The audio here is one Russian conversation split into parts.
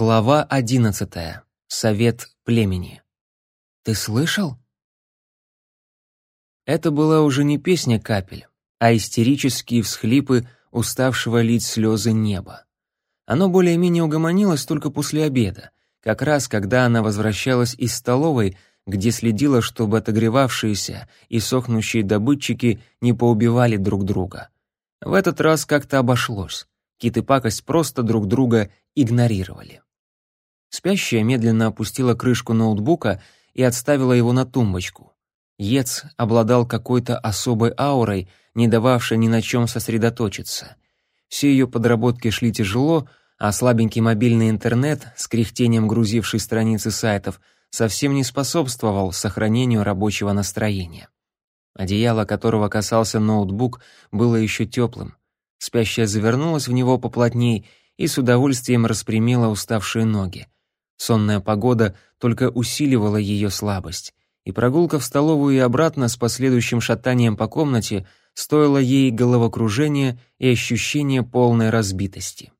Глава одиннадцатая. Совет племени. Ты слышал? Это была уже не песня капель, а истерические всхлипы уставшего лить слезы неба. Оно более-менее угомонилось только после обеда, как раз когда она возвращалась из столовой, где следила, чтобы отогревавшиеся и сохнущие добытчики не поубивали друг друга. В этот раз как-то обошлось. Кит и пакость просто друг друга игнорировали. Спящая медленно опустила крышку ноутбука и отставила его на тумбочку. Ец обладал какой-то особой аурой, не дававшей ни на чем сосредоточиться. Все ее подработки шли тяжело, а слабенький мобильный интернет, с кряхтением грузивший страницы сайтов, совсем не способствовал сохранению рабочего настроения. Одеяло, которого касался ноутбук, было еще теплым. Спящая завернулась в него поплотней и с удовольствием распрямила уставшие ноги. Сонная погода только усиливала ее слабость, и прогулка в столовую и обратно с последующим шатанием по комнате стоила ей головокружения и ощущения полной разбитости.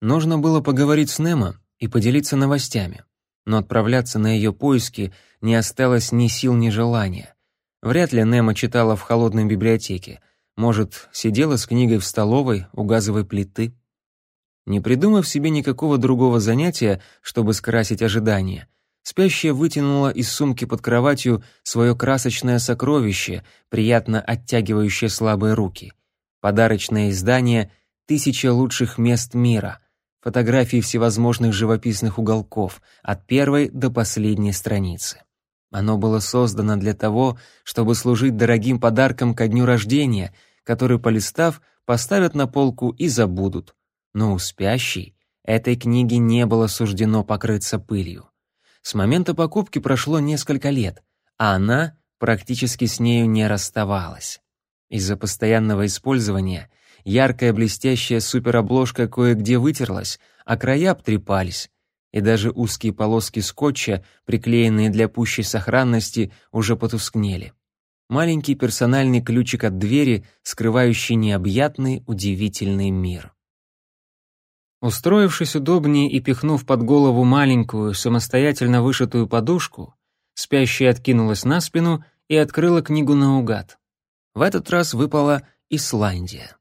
Нужно было поговорить с Немо и поделиться новостями, но отправляться на ее поиски не осталось ни сил, ни желания. Вряд ли Немо читала в холодной библиотеке, может, сидела с книгой в столовой у газовой плиты. Не придумав себе никакого другого занятия, чтобы скрасить ожидания, спящая вытянула из сумки под кроватью свое красочное сокровище, приятно оттягивающее слабые руки. Подарочное издание «Тысяча лучших мест мира», фотографии всевозможных живописных уголков, от первой до последней страницы. Оно было создано для того, чтобы служить дорогим подарком ко дню рождения — который, полистав, поставят на полку и забудут. Но у спящей этой книге не было суждено покрыться пылью. С момента покупки прошло несколько лет, а она практически с нею не расставалась. Из-за постоянного использования яркая блестящая суперобложка кое-где вытерлась, а края обтрепались, и даже узкие полоски скотча, приклеенные для пущей сохранности, уже потускнели маленький персональный ключик от двери, скрывающий необъятный, удивительный мир. Устроившись удобнее и пихнув под голову маленькую, самостоятельно вышитую подушку, спящая откинулась на спину и открыла книгу наугад. В этот раз выпала Исландия.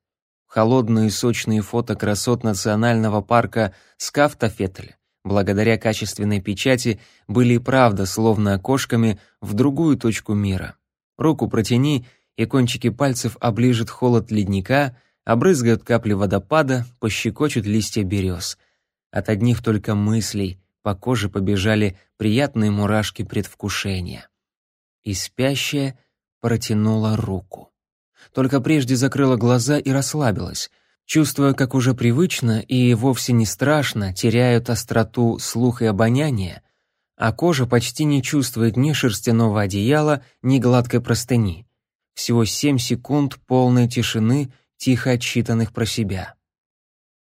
Холодные и сочные фото красот национального парка Скафтафетль, благодаря качественной печати, были и правда словно окошками в другую точку мира. Руку протяни, и кончики пальцев оближет холод ледника, обрызгают капли водопада, пощекочут листья берез. От одних только мыслей по коже побежали приятные мурашки предвкушения. И спящая протянула руку. Только прежде закрыла глаза и расслабилась, чувствуя, как уже привычно и вовсе не страшно теряют остроту слух и обоняние, а кожа почти не чувствует ни шерстяного одеяла, ни гладкой простыни. Всего семь секунд полной тишины, тихо отчитанных про себя.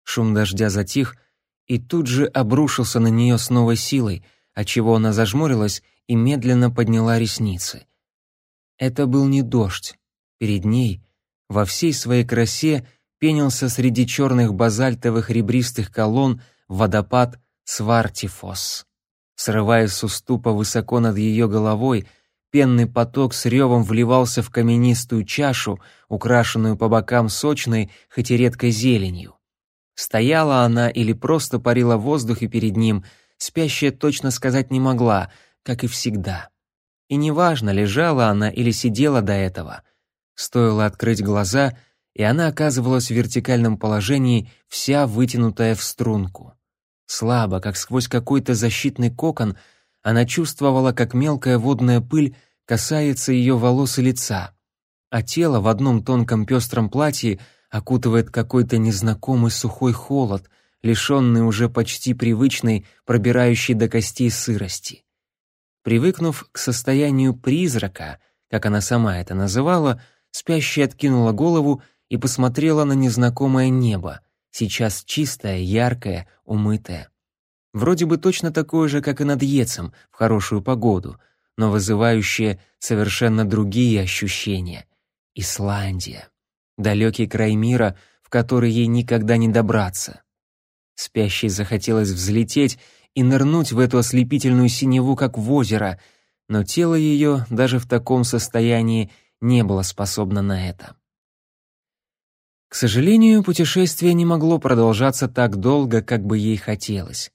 Шум дождя затих и тут же обрушился на нее с новой силой, отчего она зажмурилась и медленно подняла ресницы. Это был не дождь. Перед ней, во всей своей красе, пенился среди черных базальтовых ребристых колонн водопад Свартифос. Срываясь с уступа высоко над ее головой, пенный поток с ревом вливался в каменистую чашу, украшенную по бокам сочной, хоть и редкой зеленью. Стояла она или просто парила в воздухе перед ним, спящая точно сказать не могла, как и всегда. И неважно, лежала она или сидела до этого. Стоило открыть глаза, и она оказывалась в вертикальном положении, вся вытянутая в струнку. Слабо, как сквозь какой-то защитный кокон, она чувствовала, как мелкая водная пыль касается ее волос и лица, а тело в одном тонком пестром платье окутывает какой-то незнакомый сухой холод, лишенный уже почти привычной, пробирающей до костей сырости. Привыкнув к состоянию призрака, как она сама это называла, спящая откинула голову и посмотрела на незнакомое небо — сейчас чистая, яркая, умытая. Вроде бы точно такое же, как и над Ецем, в хорошую погоду, но вызывающее совершенно другие ощущения. Исландия. Далекий край мира, в который ей никогда не добраться. Спящей захотелось взлететь и нырнуть в эту ослепительную синеву, как в озеро, но тело ее даже в таком состоянии не было способно на это. К сожалению, путешествие не могло продолжаться так долго, как бы ей хотелось.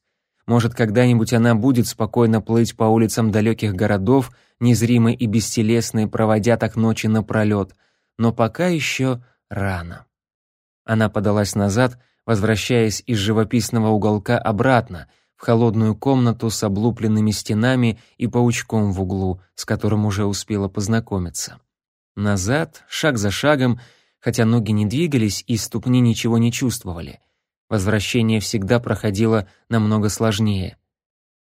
Может, когда-нибудь она будет спокойно плыть по улицам далеких городов, незримой и бестелесной, проводя так ночи напролет, но пока еще рано. Она подалась назад, возвращаясь из живописного уголка обратно, в холодную комнату с облупленными стенами и паучком в углу, с которым уже успела познакомиться. Назад, шаг за шагом, хотя ноги не двигались и ступни ничего не чувствовали. Возвращение всегда проходило намного сложнее.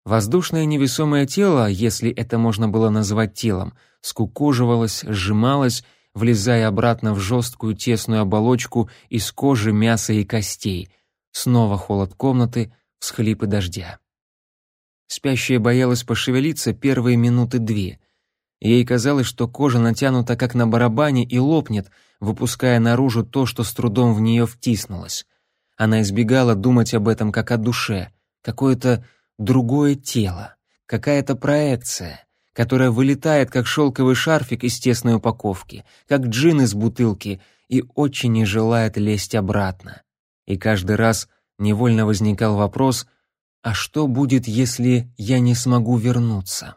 Воздушное невесомое тело, если это можно было назвать телом, скукоживалось, сжималось, влезая обратно в жесткую тесную оболочку из кожи, мяса и костей. Снова холод комнаты, всхлипы дождя. Спящая боялась пошевелиться первые минуты две. Ей казалось, что кожа натянута как на барабане и лопнет, выпуская наружу то, что с трудом в нее втиснулось. Она избегала думать об этом как о душе, какое-то другое тело, какая-то проекция, которая вылетает, как шелковый шарфик из тесной упаковки, как джин из бутылки, и очень не желает лезть обратно. И каждый раз невольно возникал вопрос, а что будет, если я не смогу вернуться?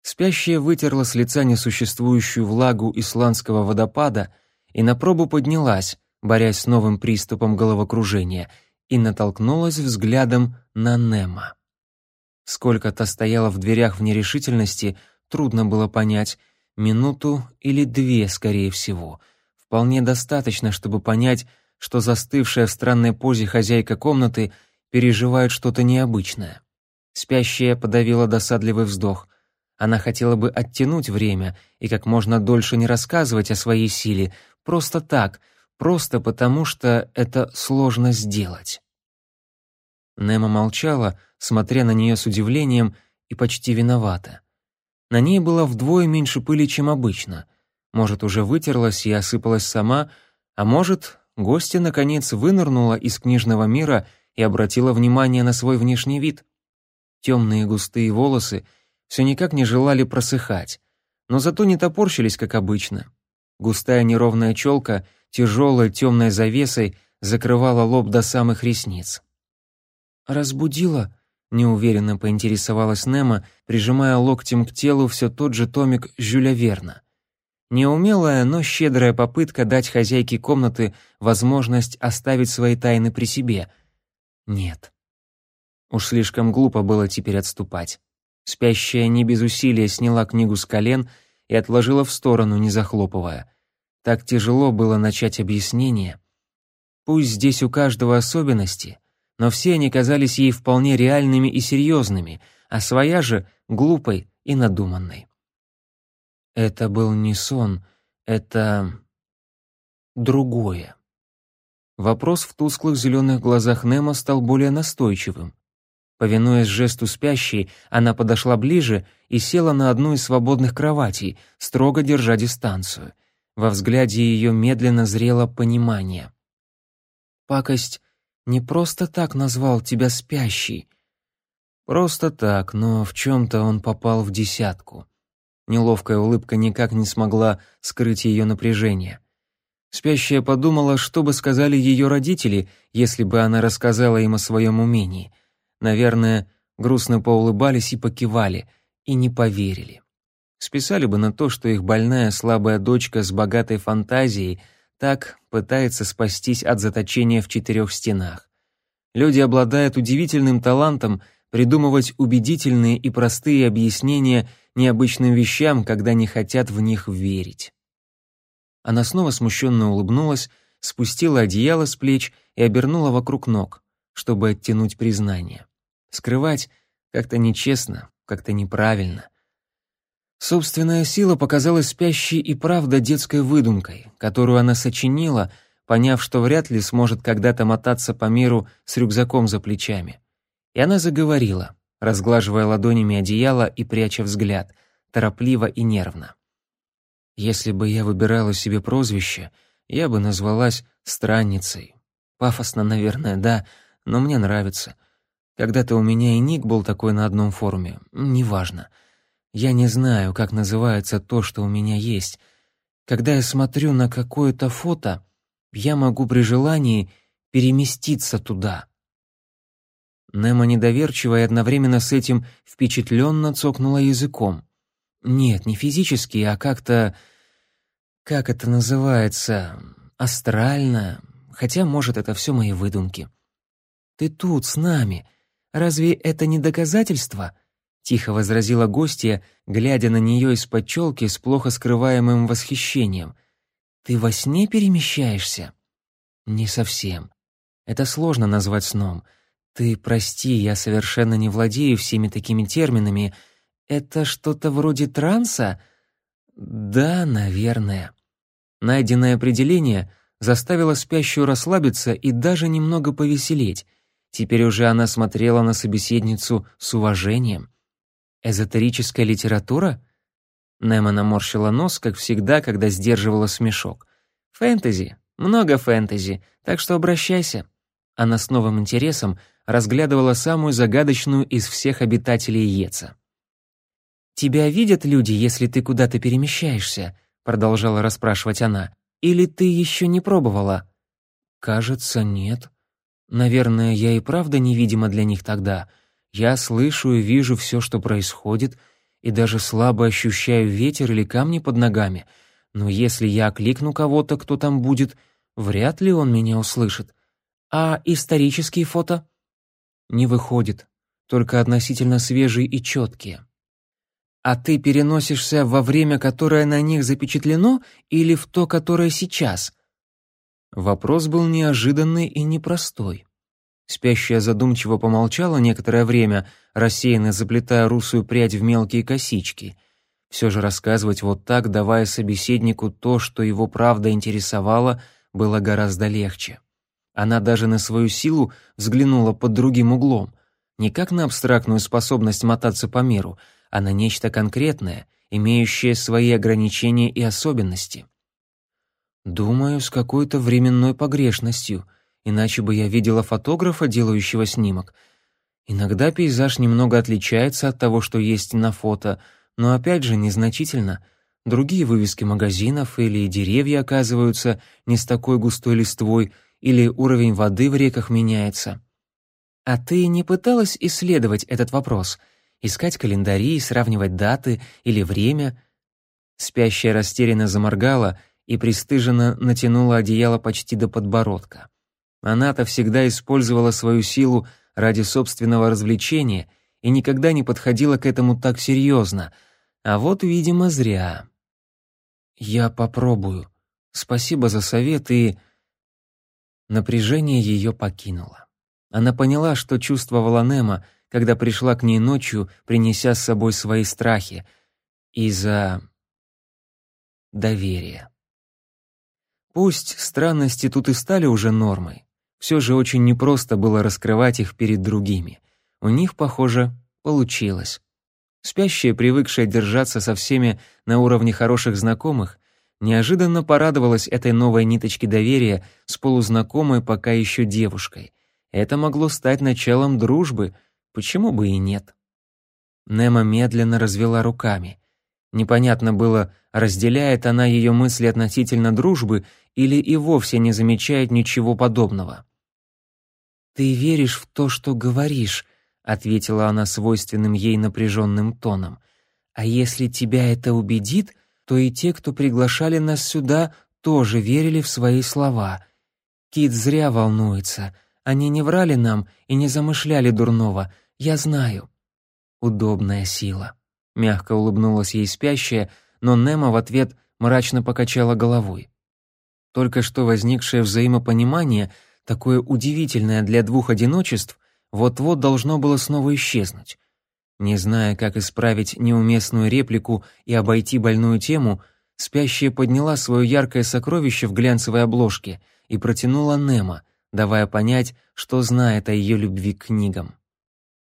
Спящая вытерла с лица несуществующую влагу исландского водопада и на пробу поднялась, борясь с новым приступом головокружения, и натолкнулась взглядом на Немо. Сколько та стояла в дверях в нерешительности, трудно было понять. Минуту или две, скорее всего. Вполне достаточно, чтобы понять, что застывшая в странной позе хозяйка комнаты переживает что-то необычное. Спящая подавила досадливый вздох. Она хотела бы оттянуть время и как можно дольше не рассказывать о своей силе, просто так, просто потому что это сложно сделать. Немо молчала, смотря на нее с удивлением и почти виновата. На ней было вдвое меньше пыли, чем обычно. Может, уже вытерлась и осыпалась сама, а может, гостья наконец вынырнула из книжного мира и обратила внимание на свой внешний вид. Темные густые волосы все никак не желали просыхать, но зато не топорщились, как обычно. Густая неровная челка, тяжелой темной завесой, закрывала лоб до самых ресниц. «Разбудила?» — неуверенно поинтересовалась Немо, прижимая локтем к телу все тот же томик Жюля Верна. Неумелая, но щедрая попытка дать хозяйке комнаты возможность оставить свои тайны при себе. Нет. Уж слишком глупо было теперь отступать. Спящая не без усилия сняла книгу с колен и отложила в сторону, не захлопывая. Так тяжело было начать объяснение. Пусть здесь у каждого особенности — но все они казались ей вполне реальными и серьезными, а своя же — глупой и надуманной. Это был не сон, это... другое. Вопрос в тусклых зеленых глазах Немо стал более настойчивым. Повинуясь жесту спящей, она подошла ближе и села на одну из свободных кроватей, строго держа дистанцию. Во взгляде ее медленно зрело понимание. Пакость не просто так назвал тебя спящий. Просто так, но в чем-то он попал в десятку. Неловкая улыбка никак не смогла скрыть ее напряжение. Спящая подумала, что бы сказали ее родители, если бы она рассказала им о своем умении. Наверное, грустно поулыбались и покивали, и не поверили. Списали бы на то, что их больная слабая дочка с богатой фантазией — так пытается спастись от заточения в четырех стенах. Люди обладают удивительным талантом придумывать убедительные и простые объяснения необычным вещам, когда не хотят в них верить. Она снова смущенно улыбнулась, спустила одеяло с плеч и обернула вокруг ног, чтобы оттянуть признание. Скрывать как-то нечестно, как-то неправильно — Собственная сила показалась спящей и правда детской выдумкой, которую она сочинила, поняв, что вряд ли сможет когда-то мотаться по миру с рюкзаком за плечами. И она заговорила, разглаживая ладонями одеяло и пряча взгляд, торопливо и нервно. «Если бы я выбирала себе прозвище, я бы назвалась Странницей. Пафосно, наверное, да, но мне нравится. Когда-то у меня и ник был такой на одном форуме. Неважно. Я не знаю, как называется то, что у меня есть. Когда я смотрю на какое-то фото, я могу при желании переместиться туда. Немо недоверчиво и одновременно с этим впечатленно цокнула языком. Нет, не физически, а как-то... Как это называется? Астрально. Хотя, может, это все мои выдумки. Ты тут, с нами. Разве это не доказательство? Тихо возразила гостья, глядя на нее из-под челки с плохо скрываемым восхищением. Ты во сне перемещаешься? Не совсем. Это сложно назвать сном. Ты прости, я совершенно не владею всеми такими терминами. Это что-то вроде транса? Да, наверное. Найденное определение заставило спящую расслабиться и даже немного повеселеть. Теперь уже она смотрела на собеседницу с уважением. Эзотерическая литература? Немо наморщила нос, как всегда, когда сдерживала смешок. Фэнтези, много фэнтези, так что обращайся. Она с новым интересом разглядывала самую загадочную из всех обитателей Еца. «Тебя видят люди, если ты куда-то перемещаешься?» — продолжала расспрашивать она. «Или ты еще не пробовала?» «Кажется, нет. Наверное, я и правда невидима для них тогда. Я слышу и вижу все, что происходит, и даже слабо ощущаю ветер или камни под ногами. Но если я окликну кого-то, кто там будет, вряд ли он меня услышит. А исторические фото? Не выходит, только относительно свежие и четкие. А ты переносишься во время, которое на них запечатлено, или в то, которое сейчас? Вопрос был неожиданный и непростой. Спящая задумчиво помолчала некоторое время, рассеянно заплетая русую прядь в мелкие косички. Все же рассказывать вот так, давая собеседнику то, что его правда интересовало, было гораздо легче. Она даже на свою силу взглянула под другим углом, не как на абстрактную способность мотаться по миру, а на нечто конкретное, имеющее свои ограничения и особенности. Думаю, с какой-то временной погрешностью, иначе бы я видела фотографа, делающего снимок. Иногда пейзаж немного отличается от того, что есть на фото, но опять же незначительно. Другие вывески магазинов или деревья оказываются не с такой густой листвой — или уровень воды в реках меняется. А ты не пыталась исследовать этот вопрос? Искать календари, сравнивать даты или время? Спящая растерянно заморгала и пристыженно натянула одеяло почти до подбородка. Она-то всегда использовала свою силу ради собственного развлечения и никогда не подходила к этому так серьезно. А вот, видимо, зря. «Я попробую. Спасибо за совет и...» Напряжение ее покинуло. Она поняла, что чувствовала Немо, когда пришла к ней ночью, принеся с собой свои страхи, из-за доверия. Пусть странности тут и стали уже нормой, все же очень непросто было раскрывать их перед другими. У них, похоже, получилось. Спящая, привыкшая держаться со всеми на уровне хороших знакомых, неожиданно порадовалась этой новой ниточке доверия с полузнакомой пока еще девушкой. Это могло стать началом дружбы, почему бы и нет. Немо медленно развела руками. Непонятно было, разделяет она ее мысли относительно дружбы или и вовсе не замечает ничего подобного. «Ты веришь в то, что говоришь», — ответила она свойственным ей напряженным тоном. «А если тебя это убедит, то и те, кто приглашали нас сюда, тоже верили в свои слова. Кит зря волнуется. Они не врали нам и не замышляли дурного. Я знаю. Удобная сила. Мягко улыбнулась ей спящая, но Немо в ответ мрачно покачала головой. Только что возникшее взаимопонимание, такое удивительное для двух одиночеств, вот-вот должно было снова исчезнуть. Не зная, как исправить неуместную реплику и обойти больную тему, спящая подняла свое яркое сокровище в глянцевой обложке и протянула Немо, давая понять, что знает о ее любви к книгам.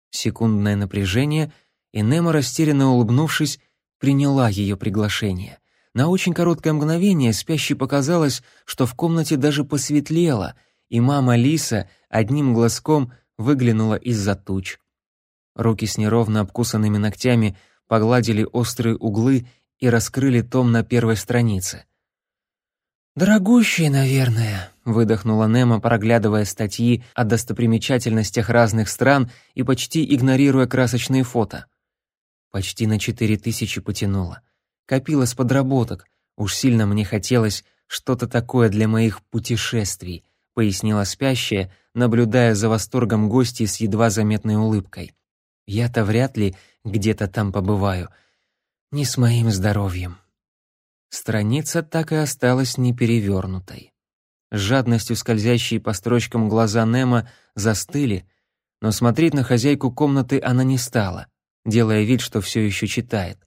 Секундное напряжение, и Немо, растерянно улыбнувшись, приняла ее приглашение. На очень короткое мгновение спящей показалось, что в комнате даже посветлело, и мама Лиса одним глазком выглянула из-за туч. Руки с неровно обкусанными ногтями погладили острые углы и раскрыли том на первой странице. «Дорогущие, наверное», — выдохнула Немо, проглядывая статьи о достопримечательностях разных стран и почти игнорируя красочные фото. Почти на четыре тысячи потянула. Копила с подработок. Уж сильно мне хотелось что-то такое для моих путешествий, пояснила спящая, наблюдая за восторгом гостей с едва заметной улыбкой. Я-то вряд ли где-то там побываю. Не с моим здоровьем. Страница так и осталась неперевернутой. С жадностью скользящие по строчкам глаза Немо застыли, но смотреть на хозяйку комнаты она не стала, делая вид, что все еще читает.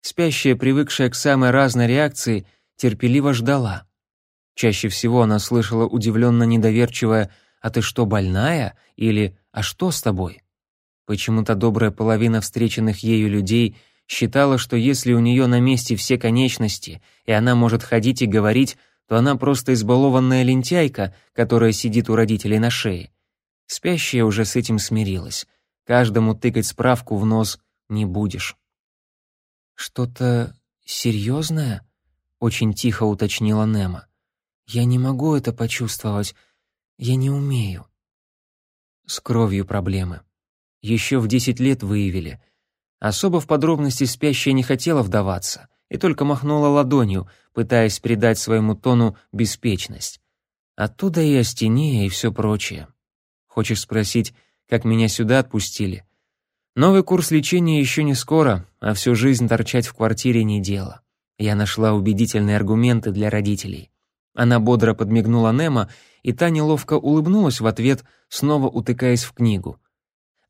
Спящая, привыкшая к самой разной реакции, терпеливо ждала. Чаще всего она слышала удивленно недоверчивое «А ты что, больная?» или «А что с тобой?». Почему-то добрая половина встреченных ею людей — считала, что если у нее на месте все конечности, и она может ходить и говорить, то она просто избалованная лентяйка, которая сидит у родителей на шее. Спящая уже с этим смирилась. Каждому тыкать справку в нос не будешь. «Что-то серьезное?» — очень тихо уточнила Немо. «Я не могу это почувствовать. Я не умею». С кровью проблемы. Еще в десять лет выявили — Особо в подробности спящая не хотела вдаваться и только махнула ладонью, пытаясь придать своему тону беспечность. Оттуда и астения, и все прочее. Хочешь спросить, как меня сюда отпустили? Новый курс лечения еще не скоро, а всю жизнь торчать в квартире не дело. Я нашла убедительные аргументы для родителей. Она бодро подмигнула Немо, и та неловко улыбнулась в ответ, снова утыкаясь в книгу.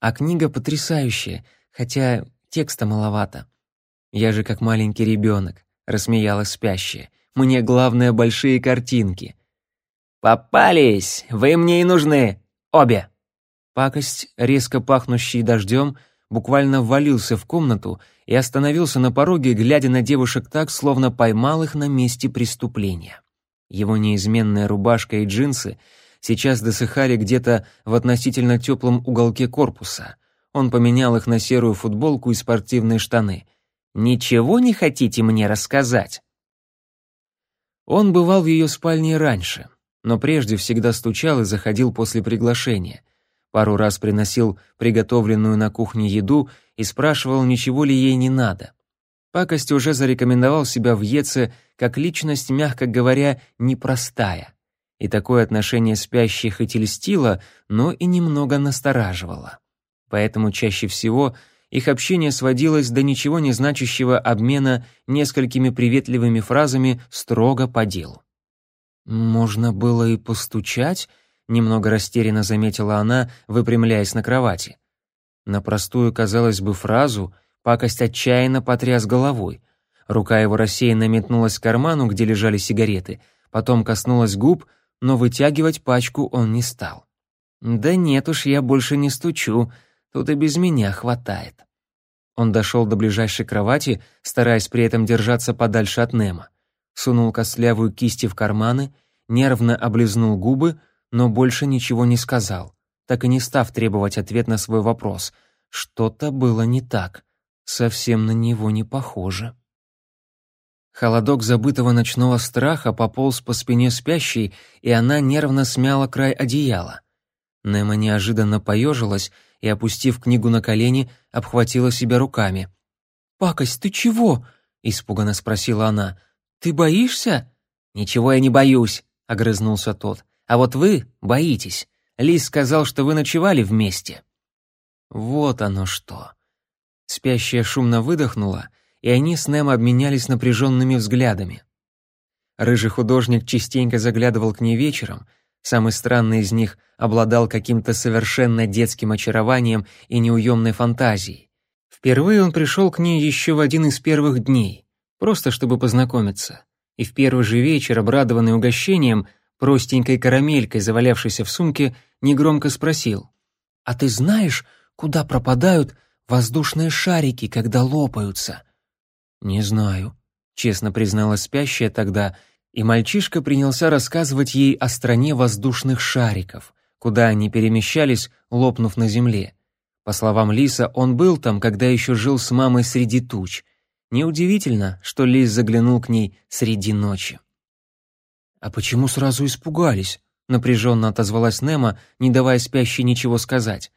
А книга потрясающая, хотя Текста маловато. Я же как маленький ребенок, рассмеялась спящая. Мне главное большие картинки. Попались! Вы мне и нужны! Обе! Пакость, резко пахнущий дождем, буквально ввалился в комнату и остановился на пороге, глядя на девушек так, словно поймал их на месте преступления. Его неизменная рубашка и джинсы сейчас досыхали где-то в относительно теплом уголке корпуса, он поменял их на серую футболку и спортивные штаны. «Ничего не хотите мне рассказать?» Он бывал в ее спальне раньше, но прежде всегда стучал и заходил после приглашения. Пару раз приносил приготовленную на кухне еду и спрашивал, ничего ли ей не надо. Пакость уже зарекомендовал себя в Еце как личность, мягко говоря, непростая. И такое отношение спящих и тельстило, но и немного настораживало поэтому чаще всего их общение сводилось до ничего не значащего обмена несколькими приветливыми фразами строго по делу. «Можно было и постучать», — немного растерянно заметила она, выпрямляясь на кровати. На простую, казалось бы, фразу пакость отчаянно потряс головой. Рука его рассеянно метнулась к карману, где лежали сигареты, потом коснулась губ, но вытягивать пачку он не стал. «Да нет уж, я больше не стучу», Тут и без меня хватает. Он дошел до ближайшей кровати, стараясь при этом держаться подальше от Немо. Сунул костлявую кисти в карманы, нервно облизнул губы, но больше ничего не сказал, так и не став требовать ответ на свой вопрос. Что-то было не так, совсем на него не похоже. Холодок забытого ночного страха пополз по спине спящей, и она нервно смяла край одеяла. Немо неожиданно поежилась и, опустив книгу на колени, обхватила себя руками. «Пакость, ты чего?» — испуганно спросила она. «Ты боишься?» «Ничего я не боюсь», — огрызнулся тот. «А вот вы боитесь. Лис сказал, что вы ночевали вместе». Вот оно что. Спящая шумно выдохнула, и они с Нэм обменялись напряженными взглядами. Рыжий художник частенько заглядывал к ней вечером — Самый странный из них обладал каким-то совершенно детским очарованием и неуемной фантазией. Впервые он пришел к ней еще в один из первых дней, просто чтобы познакомиться. И в первый же вечер, обрадованный угощением, простенькой карамелькой, завалявшейся в сумке, негромко спросил. «А ты знаешь, куда пропадают воздушные шарики, когда лопаются?» «Не знаю», — честно призналась спящая тогда, И мальчишка принялся рассказывать ей о стране воздушных шариков, куда они перемещались, лопнув на земле. По словам Лиса, он был там, когда еще жил с мамой среди туч. Неудивительно, что Лис заглянул к ней среди ночи. «А почему сразу испугались?» — напряженно отозвалась Немо, не давая спящей ничего сказать.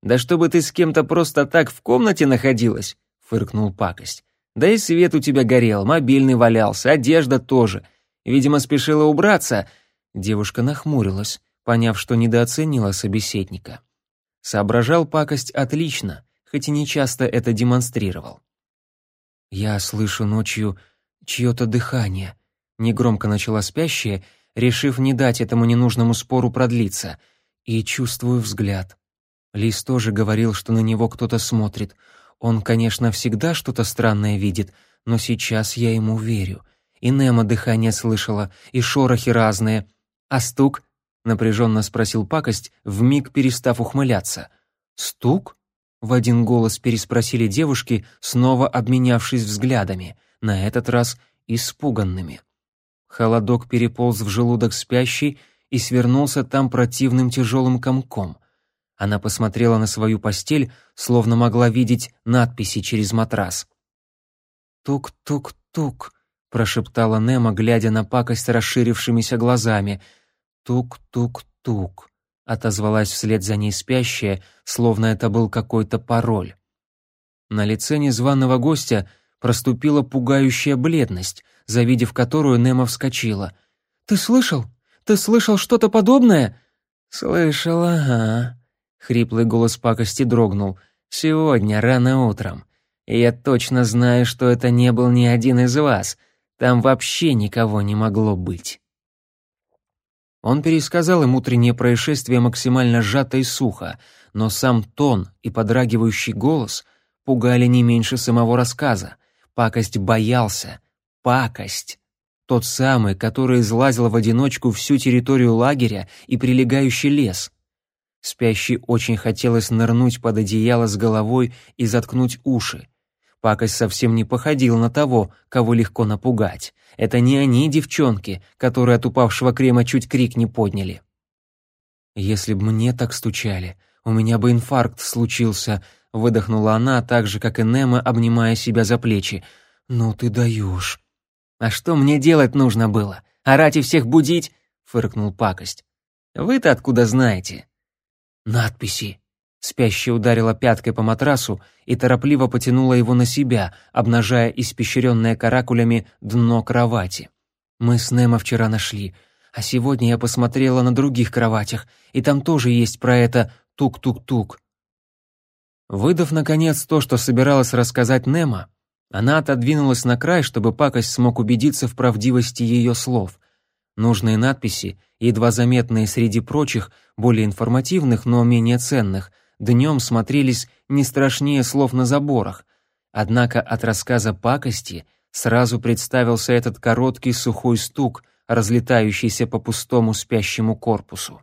«Да чтобы ты с кем-то просто так в комнате находилась!» — фыркнул пакость. «Да и свет у тебя горел, мобильный валялся, одежда тоже. Видимо, спешила убраться». Девушка нахмурилась, поняв, что недооценила собеседника. Соображал пакость отлично, хоть и не часто это демонстрировал. «Я слышу ночью чье-то дыхание», — негромко начала спящая, решив не дать этому ненужному спору продлиться, и чувствую взгляд. Лис тоже говорил, что на него кто-то смотрит. Он, конечно, всегда что-то странное видит, но сейчас я ему верю. И Немо дыхание слышала, и шорохи разные. А стук? напряженно спросил пакость, вмиг перестав ухмыляться. Стук? В один голос переспросили девушки, снова обменявшись взглядами, на этот раз испуганными. Холодок переполз в желудок спящей и свернулся там противным тяжелым комком. Она посмотрела на свою постель, словно могла видеть надписи через матрас. «Тук-тук-тук», — прошептала Немо, глядя на пакость расширившимися глазами — «Тук-тук-тук», — отозвалась вслед за ней спящая, словно это был какой-то пароль. На лице незваного гостя проступила пугающая бледность, завидев которую Немо вскочила. «Ты слышал? Ты слышал что-то подобное?» «Слышал, ага», — хриплый голос пакости дрогнул. «Сегодня, рано утром. Я точно знаю, что это не был ни один из вас. Там вообще никого не могло быть». Он пересказал им утреннее происшествие максимально сжато и сухо, но сам тон и подрагивающий голос пугали не меньше самого рассказа. Пакость боялся. Пакость. Тот самый, который излазил в одиночку всю территорию лагеря и прилегающий лес. Спящий очень хотелось нырнуть под одеяло с головой и заткнуть уши. Пакость совсем не походил на того, кого легко напугать. Это не они, девчонки, которые от упавшего крема чуть крик не подняли. «Если бы мне так стучали, у меня бы инфаркт случился», — выдохнула она, так же, как и Немо, обнимая себя за плечи. «Ну ты даешь». «А что мне делать нужно было? Орать и всех будить?» — фыркнул пакость. «Вы-то откуда знаете?» «Надписи», Спящая ударила пяткой по матрасу и торопливо потянула его на себя, обнажая испещренное каракулями дно кровати. Мы с Немо вчера нашли, а сегодня я посмотрела на других кроватях, и там тоже есть про это тук-тук-тук. Выдав, наконец, то, что собиралась рассказать Немо, она отодвинулась на край, чтобы пакость смог убедиться в правдивости ее слов. Нужные надписи, едва заметные среди прочих, более информативных, но менее ценных — днем смотрелись не страшнее слов на заборах. Однако от рассказа пакости сразу представился этот короткий сухой стук, разлетающийся по пустому спящему корпусу.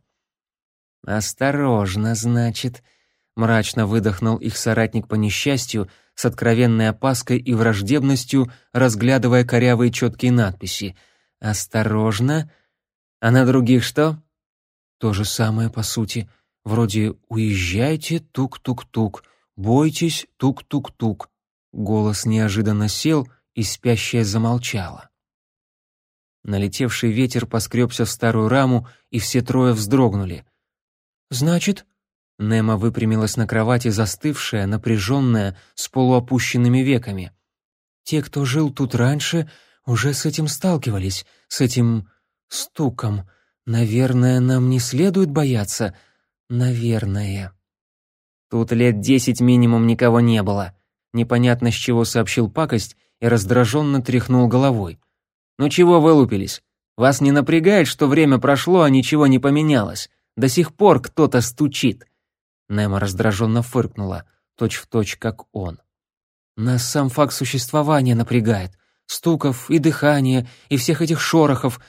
«Осторожно, значит», — мрачно выдохнул их соратник по несчастью, с откровенной опаской и враждебностью, разглядывая корявые четкие надписи. «Осторожно. А на других что?» «То же самое, по сути», вроде «Уезжайте, тук-тук-тук», «Бойтесь, тук-тук-тук». Голос неожиданно сел, и спящая замолчала. Налетевший ветер поскребся в старую раму, и все трое вздрогнули. «Значит?» Немо выпрямилась на кровати, застывшая, напряженная, с полуопущенными веками. «Те, кто жил тут раньше, уже с этим сталкивались, с этим стуком. Наверное, нам не следует бояться», Наверное. Тут лет десять минимум никого не было. Непонятно с чего сообщил пакость и раздраженно тряхнул головой. «Ну чего вылупились? Вас не напрягает, что время прошло, а ничего не поменялось? До сих пор кто-то стучит». Немо раздраженно фыркнула, точь-в-точь, как он. «Нас сам факт существования напрягает. Стуков и дыхание, и всех этих шорохов».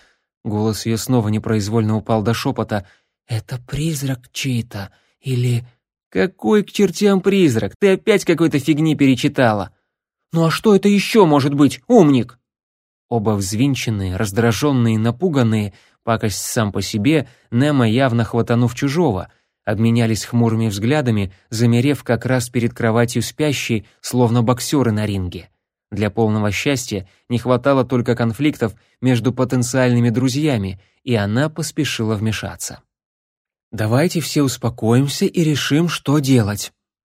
Голос ее снова непроизвольно упал до шепота — «Это призрак чей-то? Или...» «Какой к чертям призрак? Ты опять какой-то фигни перечитала!» «Ну а что это еще может быть, умник?» Оба взвинченные, раздраженные напуганные, пакость сам по себе, Немо явно хватанув чужого, обменялись хмурыми взглядами, замерев как раз перед кроватью спящей, словно боксеры на ринге. Для полного счастья не хватало только конфликтов между потенциальными друзьями, и она поспешила вмешаться. «Давайте все успокоимся и решим, что делать».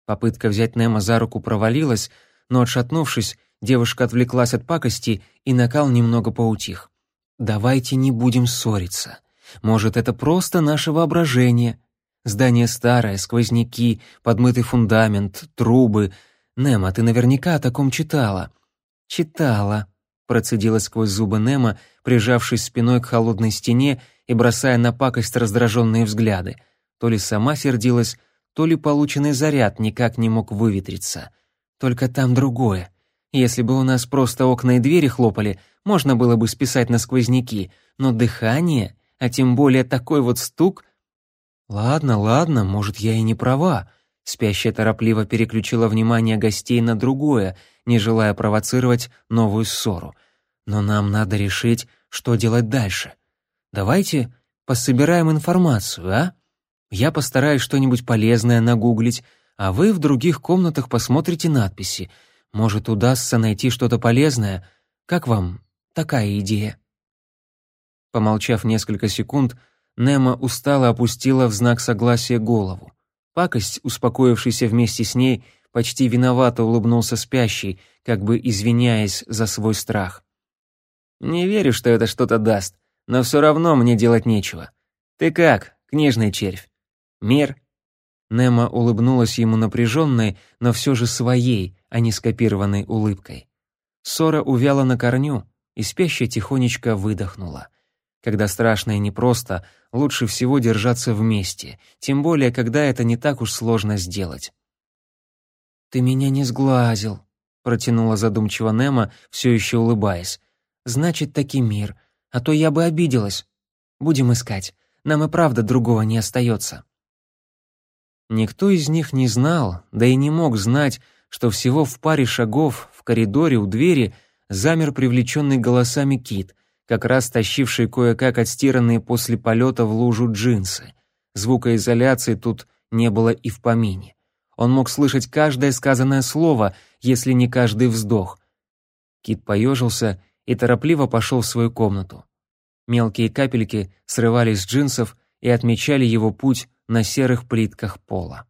Попытка взять Немо за руку провалилась, но, отшатнувшись, девушка отвлеклась от пакости, и накал немного поутих. «Давайте не будем ссориться. Может, это просто наше воображение. Здание старое, сквозняки, подмытый фундамент, трубы. Немо, ты наверняка о таком читала». «Читала», — процедила сквозь зубы Немо, прижавшись спиной к холодной стене и бросая на пакость раздраженные взгляды. То ли сама сердилась, то ли полученный заряд никак не мог выветриться. Только там другое. Если бы у нас просто окна и двери хлопали, можно было бы списать на сквозняки, но дыхание, а тем более такой вот стук... Ладно, ладно, может, я и не права. Спящая торопливо переключила внимание гостей на другое, не желая провоцировать новую ссору. Но нам надо решить, что делать дальше. Давайте пособираем информацию, а? Я постараюсь что-нибудь полезное нагуглить, а вы в других комнатах посмотрите надписи. Может, удастся найти что-то полезное. Как вам такая идея?» Помолчав несколько секунд, Немо устало опустила в знак согласия голову. Пакость, успокоившийся вместе с ней, почти виновато улыбнулся спящий, как бы извиняясь за свой страх. «Не верю, что это что-то даст, но все равно мне делать нечего. Ты как, книжный червь?» Мир. Немо улыбнулась ему напряженной, но все же своей, а не скопированной улыбкой. Ссора увяла на корню, и спящая тихонечко выдохнула. Когда страшно и непросто, лучше всего держаться вместе, тем более, когда это не так уж сложно сделать. «Ты меня не сглазил», — протянула задумчиво Немо, все еще улыбаясь. «Значит, таки мир, а то я бы обиделась. Будем искать, нам и правда другого не остается». Никто из них не знал, да и не мог знать, что всего в паре шагов в коридоре у двери замер привлеченный голосами кит, как раз тащивший кое-как отстиранные после полета в лужу джинсы. Звукоизоляции тут не было и в помине. Он мог слышать каждое сказанное слово, если не каждый вздох. Кит поежился и торопливо пошел в свою комнату. Мелкие капельки срывались с джинсов и отмечали его путь на серых плитках пола.